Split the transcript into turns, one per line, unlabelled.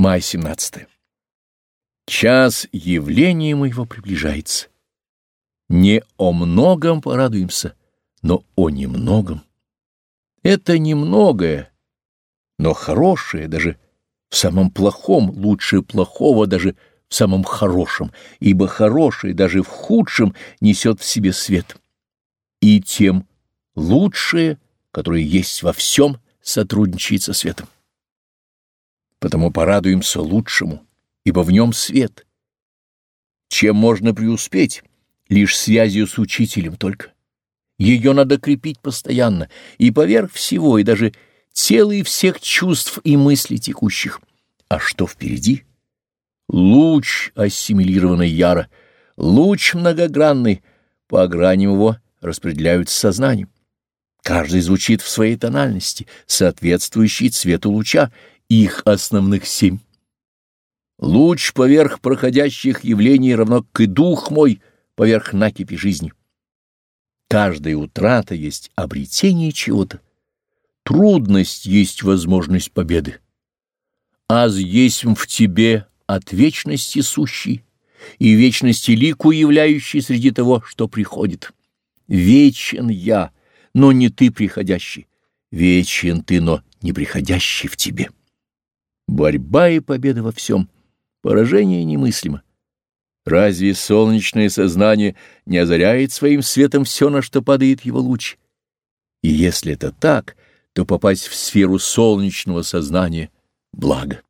Май 17. Час явления моего приближается. Не о многом порадуемся, но о немногом. Это немногое, но хорошее даже в самом плохом, лучше плохого даже в самом хорошем, ибо хорошее даже в худшем несет в себе свет. И тем лучшее, которое есть во всем, сотрудничает со светом. Потому порадуемся лучшему, ибо в нем свет. Чем можно преуспеть? Лишь связью с учителем только. Ее надо крепить постоянно, и поверх всего, и даже целый всех чувств и мыслей текущих. А что впереди? Луч ассимилированный яро, луч многогранный, по граням его распределяются сознанием. Каждый звучит в своей тональности, соответствующей цвету луча, их основных семь. Луч поверх проходящих явлений равно к и дух мой поверх накипи жизни. Каждая утрата есть обретение чего-то. Трудность есть возможность победы. Аз есть в тебе от вечности сущий и вечности лику являющий среди того, что приходит. Вечен я, но не ты приходящий. Вечен ты, но не приходящий в тебе. Борьба и победа во всем. Поражение немыслимо. Разве солнечное сознание не озаряет своим светом все, на что падает его луч? И если это так, то попасть в сферу солнечного сознания — благо.